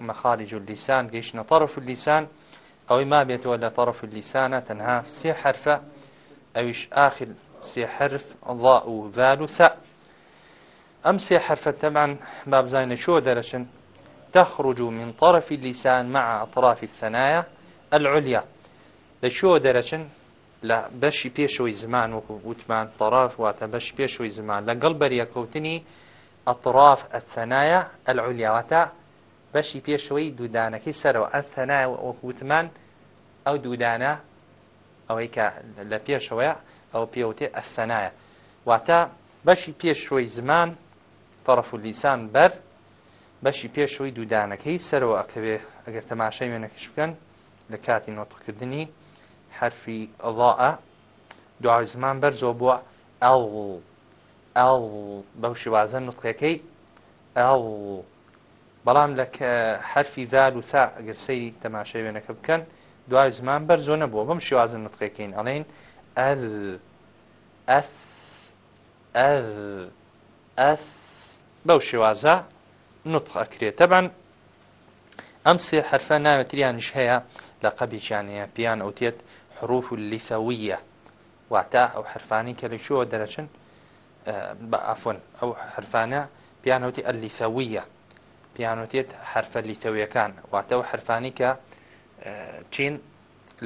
مەخارج و لیسان گەیشتە طرف و لیسان ئەوەی ما بێتەوە لە طرف و لیسانە تەنها سێ حرفە ئەویش ئاخر سێ حرف ضاء و ذال و ثە ئەم سێ حرفە تەمان بابزانە شۆ دەرەچن تخرج من طرف اللسان مع أطراف الثنايا العليا لشو درجن لا بشي بيشوي زمان وتمان طرف واتا بشي بيشوي زمان لقلب ريكوتني أطراف الثنايا العليا واتا بەشی پێشەوەی دوودانەکەی سەرەوە ئەثەنا وەکوتمان ئەو دوودانە ئەوەی کە لە پێشەوەە ئەو پێوتێ ئەفەنایە واتە بەشی پێشەوەی زمان تەرەف و لیسان بەر بەشی پێشەوەی دوودانەکەی سەرەوە ئەکەوێ ئەگەر تەماشای وێنەکەش بکەن لە کاتی نۆتقکردنی حرفی ئەڵە دوعای زمان بەر زۆ بووە ئەڵ ئەڵ بەو شوازە نوتقیەکەی ئەڵ بەڵام لە حرفی دال و تا ئەگەر سەیری تەماشای وێنەکە بکەن دوای زمان بەر زۆنە بۆ بەم شێوازن نتقەکەین ئەڵێن ئەل ئەف ئەل ئەف بەو شێوازە نوتخ ئەکرێت تەبان ئەم سێ حرفە ناوێتریانش هەیە لە قەبییانەیە پیان ئەوتێت حروف لیثەویە واتە ئەو حرفانی کە لە شووە دەرەچن بە ئافۆن ئەو حرفانە پیانەوتی ئەلیثەویە پیانوتێت حرفە لیتەویەکان واتەوە حرفانی کە چین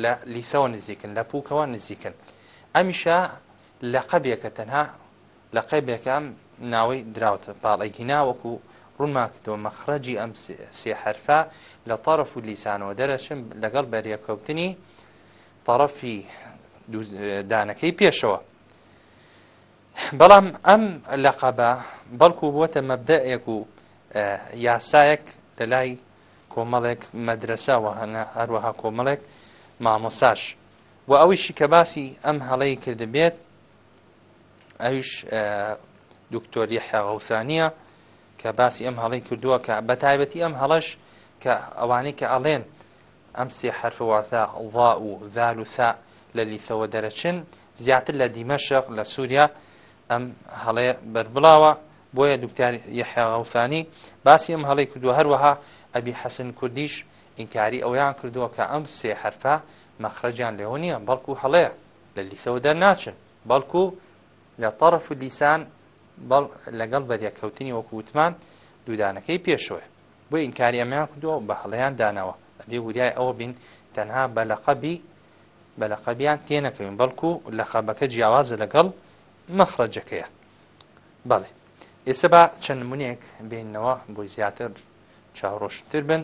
لە لیسەوە نزیکن لە پووکەوە نزیکن ئەمیشە لە قەبێکە تەنها لە قەبێکم ناوەی دراوتە باڵێکی ناوەکو ڕوونماکردەوە مەخرەجی ئەم سێ حرفە لە تەرەف و لیسانەوە دەرەشم لەگەڵ بەریەکەوتنی تەرەفی دانەکەی پێشەوە بەڵام ئەم لەقەبە بەڵکو بووە مەبدەیەک و یاسایەک لە لای کۆمەڵێک مەدرساوە هەنا هەروەها کۆمەڵێک مامۆساش و ئەویشی کە باسی ئەم هەڵەی کردبێت ئەوش دکتۆری حەغەوسانیە کە باسی ئەم هەڵی کردووە کە بە تایبەتی ئەم هەڵەش کە ئەوانەی کە ئەڵێن ئەم سێ حرفواتە ئڵا و زال و سا لە لیسەوە دەرەچن زیاتر لە دیمەشق لە سووریا ئەم هەڵەیە بربڵاوە بۆیە دکتار یحیاغوسانی باسی ئەم هەڵی کردو هەروەها ئەبی حەسن کوردیش ئینکاری ئەویان کردووە کە ئەم سێ حرفە مەخرەجیان لێەوە نییە بەڵکو هەڵەیە لە لیسەوە دەرناچن بەڵکو لە تەرف و لیسان لەگەڵ بەدیکەوتنی وەکووتمان دوودانەکەی پێشوە بۆ ئینکاری ئەمیان کردووە بە هەڵەیان داناوە ئەبێ وریای ئەوە بین تەنها بەلەقەبی بەلەقەبیان تێنەکەوین بەڵکو لە خەبەکە جیاوازە لەگەڵ مەخرەجەکەیە بەڵێ ئێستا بە چەند منێک بینەوە بۆی زیاتر چاڕۆشتر بن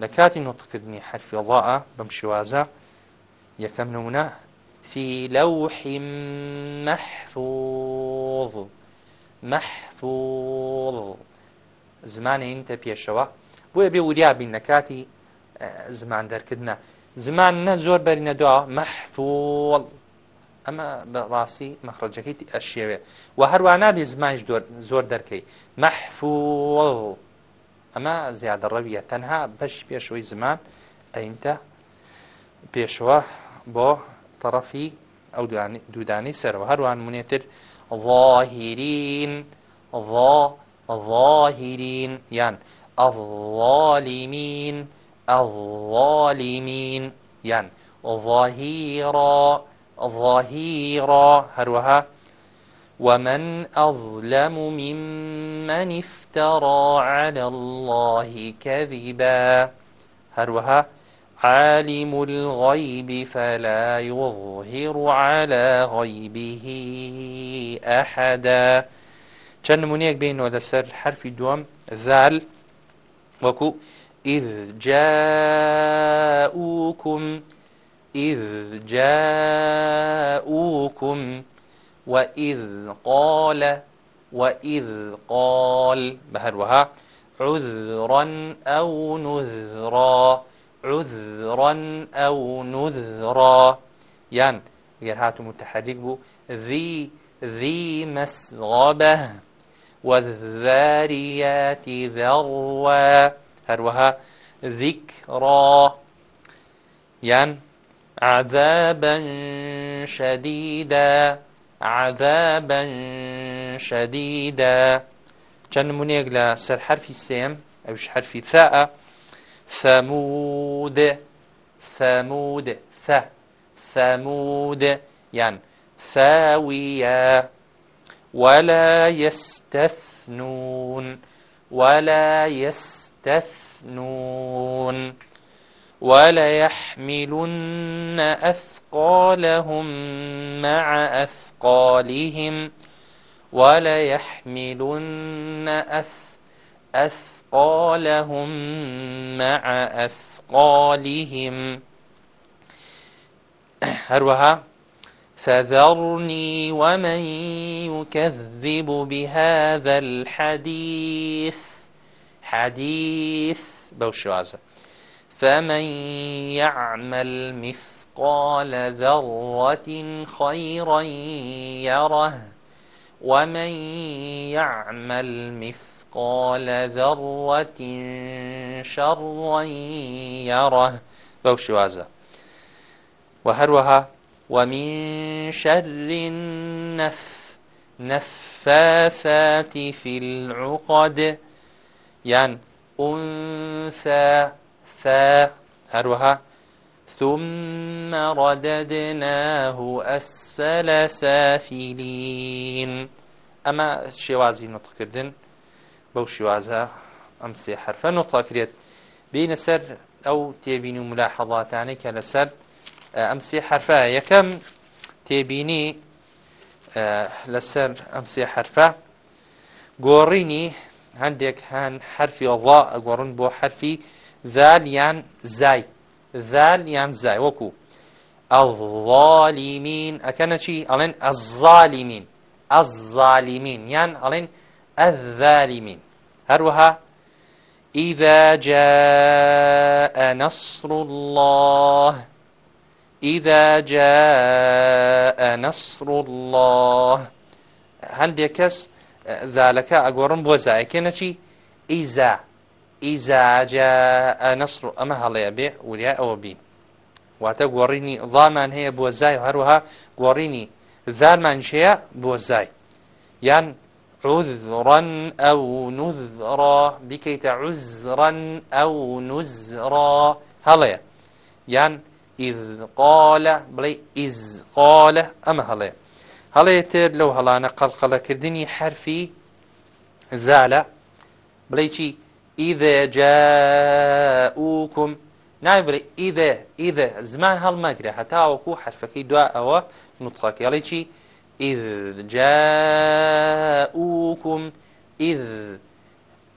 لە کاتی نوتکردنی حرفی الله بەم شێوازە یەکەم نمونە في لوح محفوظ محفوظ زمانی تە پێشەوە بۆیە بێ وریابین لە کاتی زمان دەرکردە زمان نە زۆر بەرینەدا مەحفوڵ ئەمە بەڕاستی مەخرەجەکەیت ئەشێوێ و هەروە نابێ زمانش زۆر دەرکەی مەحفوڵ ئەمە زیادە ڕەویە تەنها بەش پێشەوەی زمان ئەینتە پێشوە بۆ تەڕەفی ئەو دوودانی سەرەوە هەروان منێتر ظاهرین ظاهرین یان الظالمين الظالمين يعني ظهيرا ظهيرا هروها ومن أظلم ممن افترى على الله كذبا هروها عالم الغيب فلا يظهر على غيبه أحدا چەند نمونەیەک بینەوە لەسەر حرفی دووەم ذال وەکو إذ جاءوكم إذ جاءوكم وإذ قال وإذ قال بهروها عذرا أو نذرا عذرا أو نذرا يعني غير هاتو متحرك بو ذي ذي مسغبة والذاريات ذروا هروها ذكرى يعني عذابا شديدا عذابا شديدا چەند منێک لە سەر حرفی سێم ئەوش حرفی ثاءە ثەمود ثەمود ثە ثەمود یان ثاویە ولا يستثنون ولا يستثنون وليحملن أثقالهم مع أثقالهم وليحملن أث أثقالهم مع أثقالهم هروها فذرني ومن يكذب بهذا الحديث حديث بوشوازه فمن يعمل مثقال ذرة خيرا يره ومن يعمل مثقال ذرة شرا يره بوشوازة وهروها ومن شر النف نفاثات في العقد يعني أنثى ثا هروها ثم رددناه أسفل سافلين أما شوازي نطق كردن بو شوازها أمسي حرفا نطق كريت بين سر أو تيبين ملاحظاتاني كالسر أمسي حرفا يكم تيبيني لەسەر ئەم سێ حرفە گۆڕینی هەندێک هەن حرفی ئەڵوا ئەگۆڕن بۆ حرفی ذال یان زای ذال یان زای وەکو الظالمین ئەکەنە چی ئەڵێن الظالمین الظالمین یان ئەڵێن الظالمین هەروەها إذا جاء نصر الله إذا جاء نصر الله هەندێک کەس زالەکە ئەگۆڕم بۆ زایەکێنە چی ئیزا ئیزاجا نەسر ئەمە هەڵەیە بێ وریا ئەوە بی واتە گۆڕینی ڵامان هەیە بۆ زای و هەروەها گۆڕینی زارمانشەیە بۆ زای یان عذرا ئەو نوزڕا بیکەیتە عزرا ئەو نوزڕا هەڵەیە یان ئیقالە بڵێ ئیزقالە ئەمە هەڵەیە هەڵەیە تر لەو هەڵانە قەلقەلەکردنی حرفی زالە بڵێ چی ئیدە جاوکم نایبرە ئیدە ئیدە زمان هەڵمەگرە هەتاوەکو حرفەکەی دوا ئەوە نوتڵەکەڵی چی ئید جاوکم ئید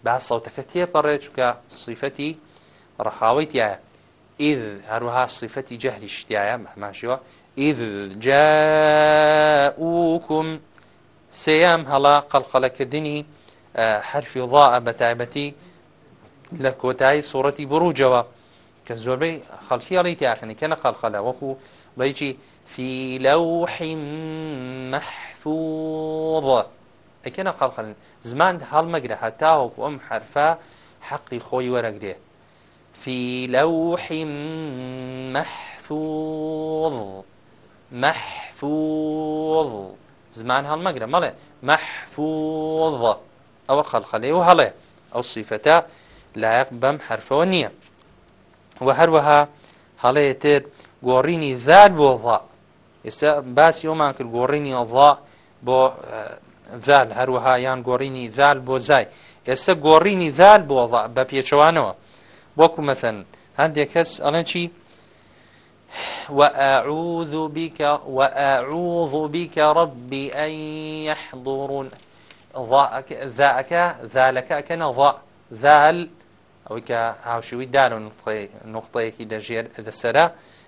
با سەوتەکە تێپەڕێ چکە سیفەتی ڕەخاوی تایە ئید هەروەها سیفەتی جەهری شتایە مەحماشیەوە ئید جاوکم سەیام هەڵا قەلقەلەکردنی حرفی ضاء بە تایبەتی لە کۆتایی سوڕەتی بڕووجەوە کە زۆربەی خەڵکی ئەڵی تیاخنی کە نەخەڵخەلا وەکو بەیکی في لوح محفوظ ئەکەنە قەڵخەن زمان هەڵمەگرە هەتاوەکو ئەم حرفە حەقی خۆی وەرەگرێ في لوح محفوظ محفوظ زمان هەڵمەگرە مەڵێ محفوظ ئەوە خەلخەلێ و هەڵێ ئەو صیفەتە لایق بەم حرفەوە نییە و هەروەها هەڵەیەتر گۆڕینی ذات بۆ ڤا ئێستا باسی ئەومان کرد گۆڕینی ئەڵڵا بۆ ذال هەروەها یان گۆڕینی ذال بۆ زای ئێستا گۆڕینی ذال بۆ بە پێچەوانەوە وەکو مەسەن هەندێک کەس ئەڵەن چی وأعوذ بك وأعوذ بك ربي أن يحضرون ذاك ذاك ذلك كان ذا ذال ئەوەی کە هاوشوی دار و نقطەیەکی لەژێر لەسرە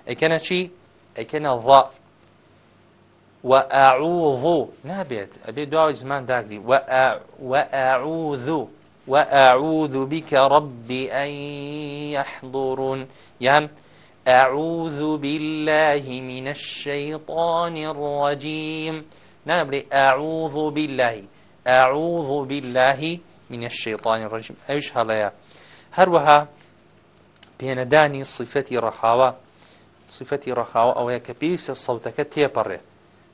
ئەکەنە چی ئەکەنە ڵا و ئاعوو نابێت ئەبێ دواوی زمان داگری وعوذوو وأعوذ بك ربي أن يحضرون يعني أعوذ بالله من الشيطان الرجيم نعم أعوذ بالله أعوذ بالله من الشيطان الرجيم أيش هلايا هەروەها پێنەدانی سیفەتی ڕەخاوە سیفەتی ڕەخاوە ئەوەیە کە پێویستە سەوتەکە تێپەڕێ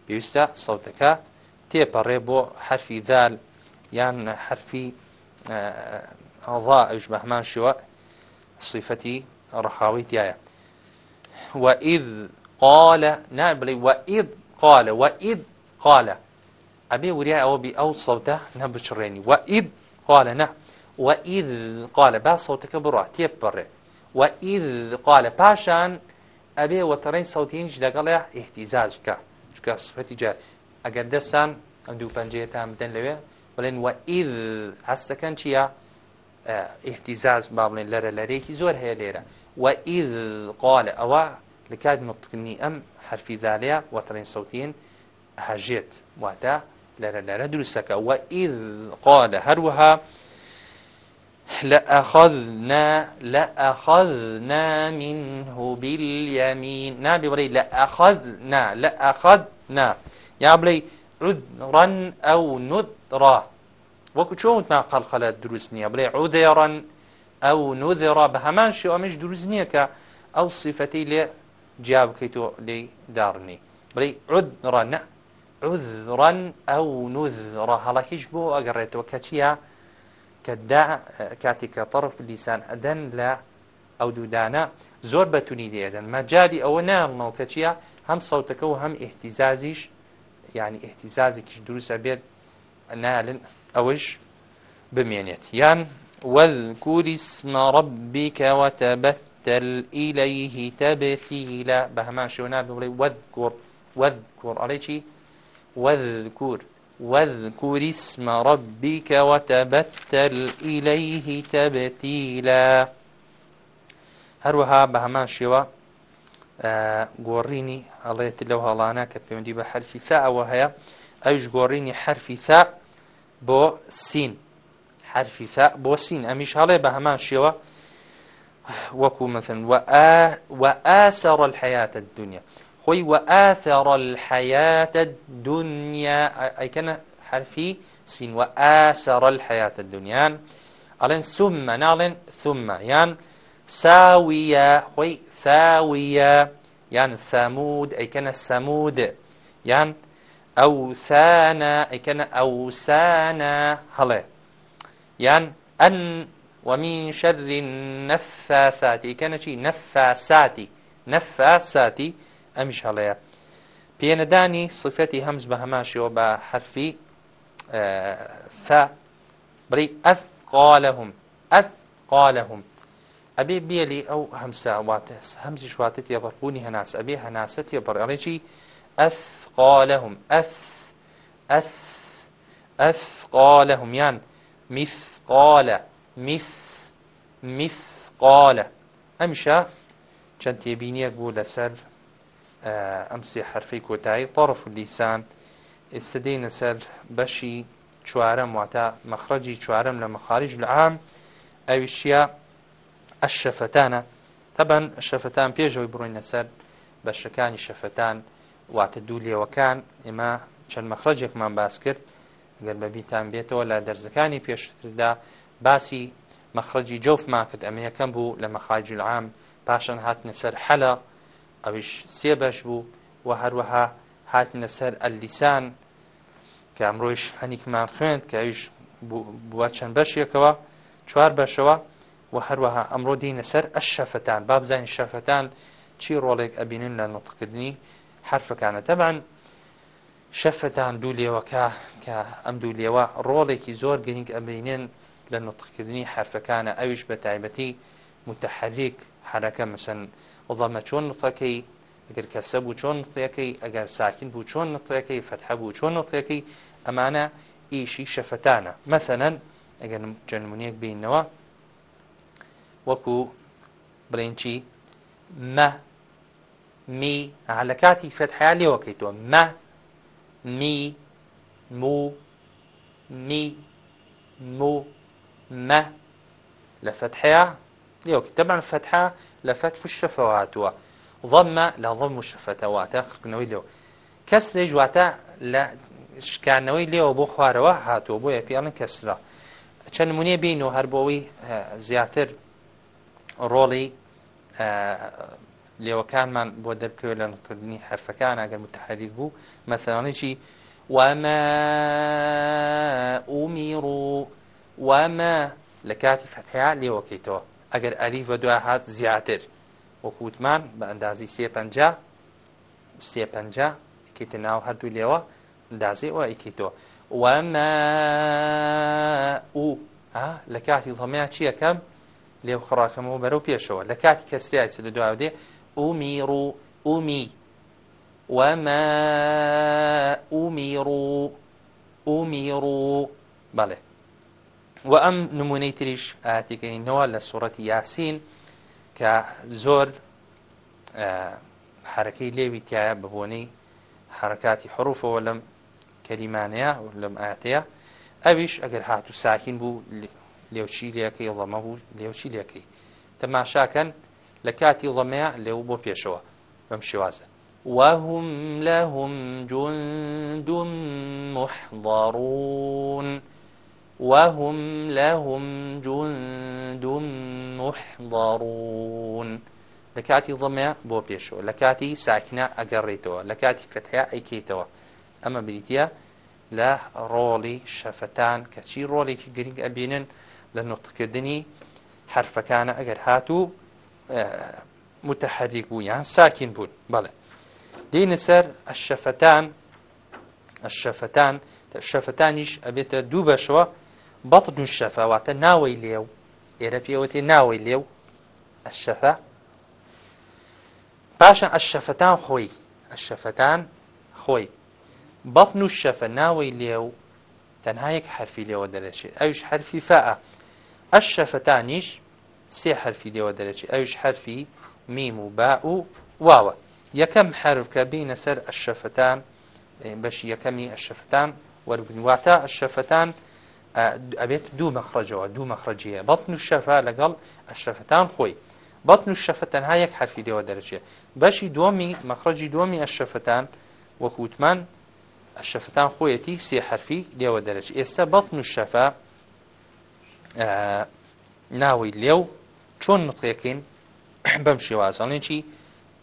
پێویستە سەوتەکە تێپەڕێ بۆ حرفی دال یان حرفی ئەڵا ئەوش بەهمان شوە صفەتی ڕەخاوی تایە وئید قالە نان بڵێ وئید قالە وئید قالە ئەبێ وریا ئەوە بی ئەو سەوتە نەبچڕێنی وئید قالە نە وئید قالە با سەوتەکە بڕە تێب بڕێ وئید قالە پاشان ئەبێ وەتەڕین سەوتینش لەگەڵێ ئیحتیزاج بکە چکە سفەتی جار ئەگەر دەستان ئەم دوو پەنجەیەتان بدەن لەوێ بڵێن وئید هەستەکەن چییە ئیحتیزاز با بڵێن لەرە لەرێکی زۆر هەیە لێرە وئید قالە ئەوە لە کات نوتکردنی ئەم حرفیدالەیە وەتەڕین سەوتین هەژێت واتە لەرە لەرە دروستەکە وئید قالە هەروەها لأخذنا لأخذنا منه باليمين نابي بري لأخذنا لأخذنا يا بلي عذرا أو نذرا وەکو چۆوتنا قەلقەلە دروست نییە بڵێ عودێڕەن ئەو نودێڕا بە هەمان شێ ئەمەش دروست نییە کە ئەو سیفەتی لێ جیا بکەیتەوە لێ داڕنی بڵێ عودڕە نە عودڕەن ئەو نوذڕە هەڵەکیش بۆ ئەگەڕێتەوە کە چیە کە کاتێککە تەرف لیسان ئەدەن لە ئەو دوودانە زۆر بەتونی دێدەن مەجای ئەوە نامەوە کە چییە هەم سەوتەکە و هەم ئحتیزازیش یعنی ئحتیزازێکیش دروستە بێت نالن ئەوەش بمێنێت یان والكوري اسم ربك وتبتل إليه تبتيلا بهمان شونا بقولي واذكر واذكر عليك واذكر واذكر اسم ربك وتبتل إليه تبتيلا هروها بهمان شوا گۆڕینی ئەڵێت لەو هەڵانە کە پەیوەندی بە حرفی تاەوە هەیە ئەوش گۆڕینی حرفی تا بۆ سین حرفی تا بۆ سین ئەمیش هەڵێ بە هەمان شێوە وەکو مثن وآسەڕ الحياة الدنيا خۆی وە ئاثەڕە حەیاتە دنیا ئەیکەنە حرفی سینوە ئاسەڕە حەیاتە دنیان ئەڵێن سوممە ناڵێن ثمە یان ساویە خۆی ساویە یان سەمود ئەیکەنە سەمود یان ئەوسانە ئەیکەنە ئەوسانە هەڵێ یان ئەن ومن شر النفاسات كان شيء نفاساتي نفاساتي ئەمیش هەڵەیە پێنەدانی سفەتی هەمز بە هەماشەوە بە حرفی فا بڕی ئەف قالهم ئەف قالهم ئەبێ بێلی ئەو هەمساواتە هەمزی شواتت یەبڕبوونی هەناس ئەبێ هەناست یەبڕێڵێکی ئەف قالهم ئەف ئەف ئەف قالهم یان میف قالە میف میف قالە ئەمیشە چەند تێبینیەک بوو لەسەر ئەم سێ حرفەی کۆتایی تەرف و لیسان ئێستا دێنە سەر بەشی چوارەم واتە مەخرەجی چوارەم لە مەخارج لە عام ئەویشیە ئەش شەفەتانە تەبەن شەفەتان پێشەوەی بڕوینە سەر بەشەکانی شەفەتان واتە دوو لێوەکان ئێمە چەند مەخرەجێکمان باس کرد گەر بەبیتان بێتەوە لە دەرزەکانی پێشتردا باسی مەخرەجی جوف ماکرد ئەمە یەکەم بوو لە مەخاجل عام پاشان هاتنە سەر حەلق ئەویش سێ بەش بوو و هەروەها هاتنە سەر ئەلیسان کە ئەمڕۆیش هەنیکمان خوێند کە ئەویش بووە چەند بەشیەکەوە چوار بەشەوە و هەروەها ئەمڕۆ دینە سەر ئەش شەفەتان بابزانین شەفەتان چی ڕۆڵێک ئەبینن لە نوتکردنی حرفەکانە تەبان شەفەتان دوو لێوەکە کە ئەم دوو لێوە ڕۆڵێکی زۆر گرنگ ئەبینن لە نوتکردنی حرفەکانە ئەویش بە تایبەتی متحرک حرەکە مەسن وەڵامە چۆن نقەکەی ئەگەر کەسە بوو چۆن نقطەکەی ئەگەر ساکن بوو چۆن نقطەکەی فتح بوو چۆن نقطەکەی ئەمانە ئیشی شەفەتانە مەثەنەن ئەگەر جەنمونیەک بینەوە وەکو برنچی مە می لە کاتی فتحیا لێوەکەیتەوە مە می مو می مو مە لە فتحەیە لێوەکە تەبان فتحە لە فەتف شەفەوە هاتووە ضەممە لە ضەم و شەفەتەواتە خکردنەوەی لەوە کەس لێ جواتە لە شکانەوەی لێەوە بۆ خوارەوە هاتووە بۆ یەپیاڵن کەسرا چەند مونێ بین و هەربەوەی زیاتر ڕۆڵی لێوەکانمان بۆ دەبکەوێت لە نکردنی حرفەکان ئەگەر متحریک بوو مەسەڵانێکی وەمە ئومیر و وەمە لە کاتی فەتحیا لێوەکەیتەوە ئەگەر ئەلیف بە دوای هات زیاتر وەکووتمان بە ئەندازی سێپ سێپ کیتە ناو هەردوو لێەوە ئەندازی ئەوە ئیکیتەوە وەمە و لە کاتی هەمەیان چیەکەم لێو خڕاکەمەوە بەرەو پێشەوە لە کاتی کەسریایس لە دوای دێ ئومیر و ئومی وەمە ئومیر و ئومیر و بەڵێ و ئەم نمونەی تریش ئاەتێکەینەوە لە سوڕەتی یاسین کە زۆر حرەکەی لێوی تایە ببوونەی حرکاتی حروفەوە لەم کەلیمانەیە لەم ئاەیە ئەویش ئەگەر هاتو ساکین بوو لێوچی لەکەی ڵەمە بوو لێوچی لەکەی تەماشاکەن لە کاتی ڵەمەیە لێو بۆ پێشەوە بەم شێوازە وهم لهم جند محضرون وهم لهم جند محضرون لكاتي ضمع بو بيشو لكاتي ساكنة أقريتوا لكاتي فتحة أيكيتوا أما بريتيا لا رولي شفتان كشي رولي كجريج أبينن لنطقدني حرف كان أجر هاتو متحرك بون يعني ساكن بون بلى دين سر الشفتان الشفتان الشفتانيش أبيت دوبشوا بەتن و شەفاواتە ناوەی لێو ئێرە پێوەتی ناوەی لێو ئەشەفە پاشە ئەشەفەتان خۆی ئەشەفەتان خۆی بەتن و شەفە ناوەی لێو تەنها یەک حرفی لێوە دەرەچێت ئەوش حرفی فە ئەشەفەتانیش سێ حرفی لێوە دەرەچێت ئەوش حرفی میم و با و واوە یەکەم حرفکە بینە سەر ئەشەفەتان بەشی یەکەمی ئەشەفەتان وەربنواتە ئەشەفەتان ئەبێت دوو مەخرەجەوە دوو مەخرەجیە بەتن و شەفە لەگەڵ ئەشەفتان خۆی بەتن و شەفە تەنها یەک حرفی دێەوە دەرەچێت بەشی دومی مەخرەجی دومی ئەشەفتان وەکووتمان ئەشەفتان خۆیەتی سێ حرفی لێوە دەرەچ ئێستا بەتن و شەفە ناوی لێو چۆن نقیەکەین بەم شێوازڵێکی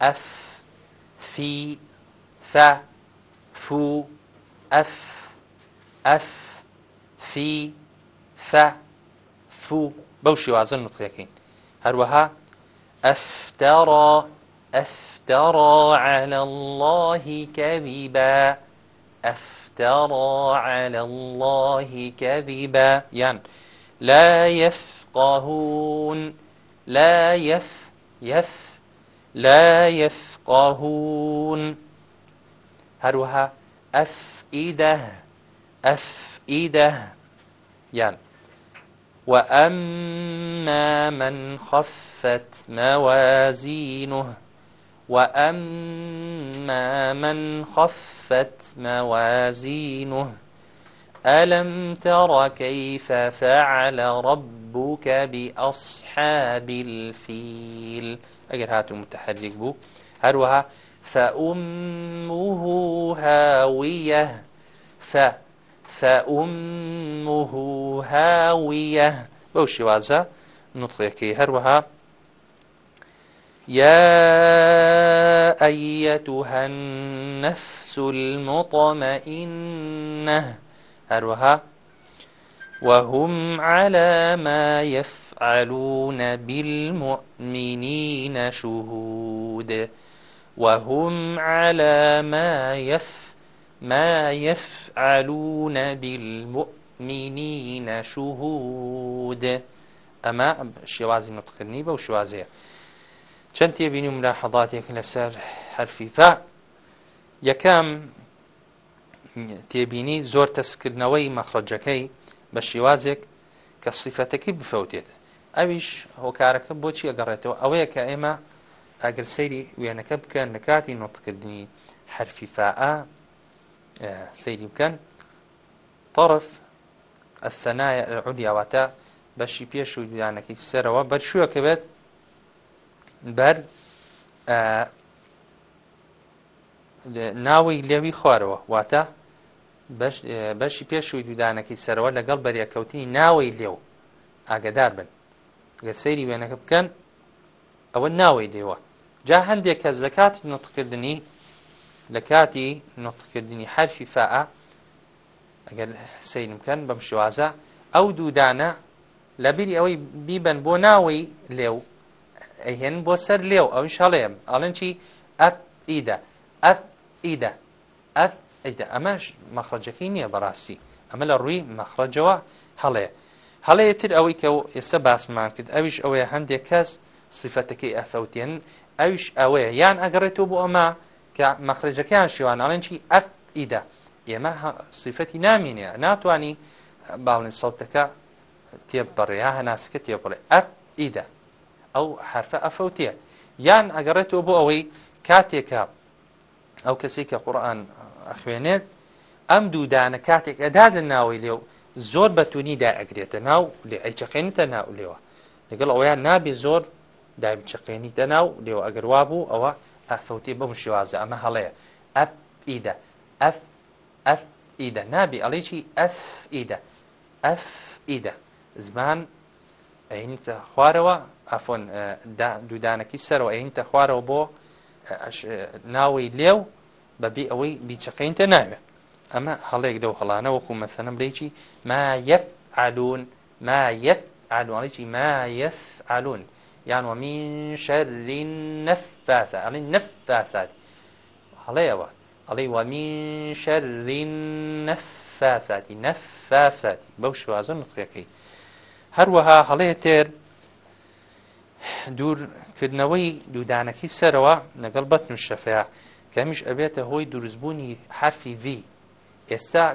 ئەف فی فە فو ئەف ئەف فی ف فو بەو شێوازە نوتقیەکەین هەروەها ئەفتەڕ أفترى على الله كذبا أفترى على الله كذبا يعني لا يفقهون لا يف يف لا يفقهون هروها أفئدة أفئدة یان و ئەمما من خفت مەوازینه وأما من خفت موازينه ألم تر كيف فعل ربك بأصحاب الفيل أجر هاتو متحرك بو هروها فأمه هاوية فأمه فأمه هاوية بەو شێوازە نوتڵێکی هەروەها يا أيتها النفس المطمئنة هروها وهم على ما يفعلون بالمؤمنين شهود وهم على ما يفعلون ما يفعلون بالمؤمنين شهود أما شوازي نطقني بو شوازي چەند تێبینی ملاحەڵاتێک لەسەر هەرفیفا یەکەم تێبینی زۆر تەسکردنەوەی مەخرەجەکەی بە شێوازێک کە سیفەتەکەی بفەوتێت ئەویش هۆکارەکە بۆچی ئەگەڕێتەوە ئەوەیە کە ئێمە ئەگەر سەیری وێنەکە بکەن نکاتی نۆتکردنی هەرفیفاء سەیری بکەن طرف ئەسەنایە عودیاواتە بەشی پێش و دویانەکەی سەرەوە بەرشووەکە بێت بەر ناوی لێوی خوارەوە واتە بەشی پێش و دودانەکەی سەرەوە لەگەڵ بەریەکەوتنی ناوی لێو ئاگدار بن گە سەیری وێنەکە بکەن ئەوە ناوی دێوە جا هەندێک کە زەکاتی نوتکردنی لە کاتی نوتکردنی حرفی فاء ئەگەر سیرم بکەن بەم شوازە ئەو دوودانە لە بیری ئەوەی بیبن بۆ ناوی لێو ئەهێن بۆ سەر لێو ئەو شەڵێم ئەڵەن چی ئەف ئیدە ئەف ئیدە ئەف ئیدە ئەمەش مەخرەجەکەی نییە بەڕاستی ئەمە لە ڕووی مەخرەجەوە هەڵەیە هەڵەیەتر ئەوەی کە ئێستا باسمان کرد ئەویش ئەوەیە هەندێک کەس سیفەتەکەی ئەفەوتێن ئەویش ئەوەیە یان ئەگەڕێتەوە بۆ ئەمە کە مەخرجەکەیان شیوانناڵێن چی ئەت ئیدا ئێمە سیفەتی نامینێ ناتانی باڵین سەوتەکە تێب بڕێیا هەناسەکە تێ بڵێ ئەت ئیدا ئەو حرفە ئەفەوتێ یان ئەگەڕێتەوە بۆ ئەوەی کاتێکە ئەو کەسی کە قورآن ئەخوێنێت ئەم دوودانە کاتێک ئەدا لە ناوی لێو زۆر بەتونیدا ئەگرێتە ناو لێ ئەیچەقێنتە ناو لێوە لەگەڵ ئەویان نابێ زۆر داچەقێنیتە ناو لێو ئەگەروا بوو ئەوە ئەفەوتی بەم شێوازە ئەمە هەڵەیە ئەف ئیدە ئەف ئەف ئیدە نابی ئەڵێکی ئەف ئیدە ئەف ئیدە زمان ئەینتە خوارەوە ئەفۆن دوودانەکی سەرەوە ئەینتە خوارەوە بۆ ناوی لێو بەبی ئەوەی بیچەقینتە ناوێت ئەمە هەڵەیەک دە و هەڵانە وەکو مەسەنم بڵێکی ما یەف عالون ما یەف عالوانێکی ما یەف عالون یان وە من شەری نەفاسە ئەڵی نەفاسات هەڵەیەوە ئەڵی وە من شەری نەفاساتی نەفاساتی بەو شوازە نوتڕەکەی هەروەها هەڵەیە تێر دوورکردنەوەی دوودانەکەی سەرەوە لەگەڵ بەت نوشەفەیە کەمیش ئەبێتە هۆی دروستبوونی حرفی V ئێستا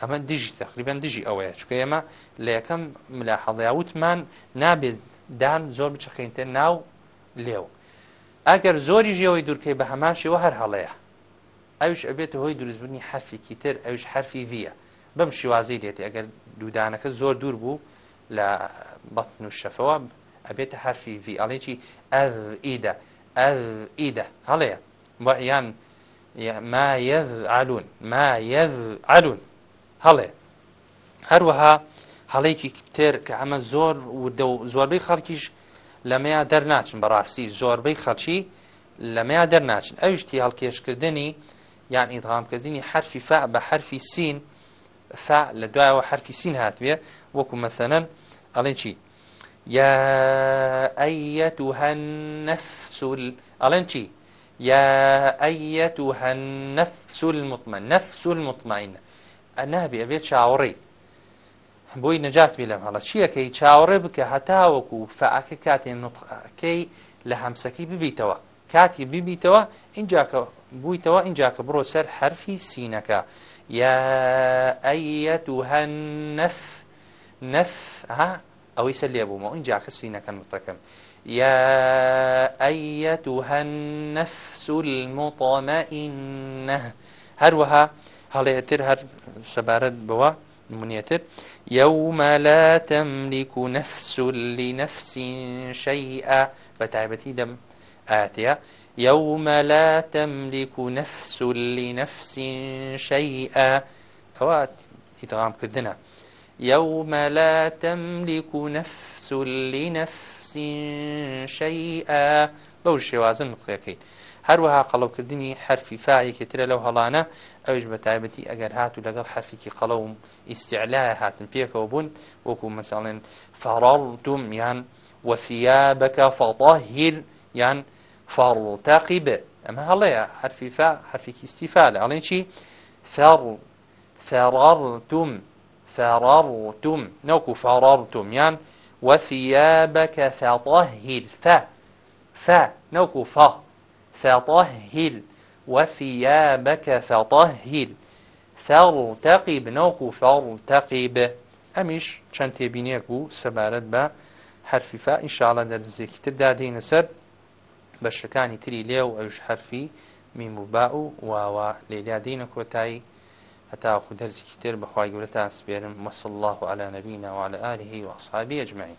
ئەمە دژی تقریبان دژی ئەوەیە چکە ئێمە لە یەکەم ملا حەڵیاوتمان نابێت دان زۆر بچەخینتە ناو لێو ئەگەر زۆری ژێەوەی دوورکەی بە هەماشیەوە هەر هەڵەیە ئەوش ئەبێتە هۆی دروستبوونی حرفێکی تر ئەوش حرفی ڤە بەم شیوازەی دێتی ئەگەر دوودانەکە زۆر دوور بوو لە بەتن و شەفەوە ئەبێتە حرفی ڤ ئەڵێکی ئەر ئیدە ئەر ئیدە هەڵەیە یان ما يذعلون ما يذعلون هەڵێ هەروەها هەڵێکی تر کە ئەمە زۆر زۆربەی خەڵکیش لەمەیا دەرناچن بەڕاستی زۆربەی خەڵکی لەمەیا دەرناچن ئەوشتی هەڵکێشکردنی یان ئیدغامکردنی حرفی فع بە حرفی سین فع لە دوایەوە حرفی سین هاتوێ وەکو مەثەنەن ئەڵێ چی یا ئەەت و هەن نەفسول ئەڵێن چی یا ئەەت و هەن نەفسول مطمە نەفسول مطمینە ئەنابێ ئەبێت چاوەڕی بۆی نەجات بێ لەم هەڵە چیەکەی چاوەڕێ بکە هەتاوەکو و فعاکە کاتێ نوتقەکەی لە هەمسەکەی ببیتەوە کاتی ببیتەوە اینجاکە بوویتەوە اینجاکە بڕۆ سەر حرفی سینەکە یا ئەیەت و هەن نەف نەف ئەوەی سەر لێبوومەوە اینجاکە سینەکە نوتەکەم یا ئەیەت و هەن نەف سول مۆتۆمە ئین هەروەها هەڵێتر هەر سەبارەت بەوە نمونێتر یەومە لە تەملیک و نەفسولی نەفسی شەیئە بە تایبەتی لەم ئاەیە یەومە لە تەملیک و نەفسولی نەفسی شەیئە ئەوە ئیتغامکردنە یەومە لە تەملیک و نەفسولی نەفسی شەیئە بەو شێوازن نقلەکەیت هەروەها قەڵەوکردنی حرفی فایەکی ترە لەو هەڵانە ئەوش بە تایبەتی ئەگەر هاتو لەگەڵ حرفێکی قەڵەوم ئیسیعلایە هاتن پێکەوە بوون وەکو مەساڵێن فاڕاڵ دوم یان وەسیابەکە فڵتاهیر یان فاڕ و تاقی بێ ئەمە هەڵەیە حرفیفا حرفێکی استیفا لە ئەڵێن چی فاڕ فاڕاڕ دوم فاڕاڕ دوم نەوکو فاڕاڕ دومیان وەسیابەکە فڵتاهیر فە فە نەوکو فاڕ فطهل وثيابك فطهل فارتقب نوكو فارتقب ئەمیش چەند تێبینێک بوو سەبارەت بە حرفیفا ئینشاالە دەرزێکی تردا دێنە سەر بەشەکانی تری لێ و ئەوش حرفی میموبا و واوا لێلا دینە کۆتایی هەتاخو دەرزێکی تر بەخوای گەورە تا سپێرم مەسلله و على نبینا وعلى آله وأصحابه أجمعين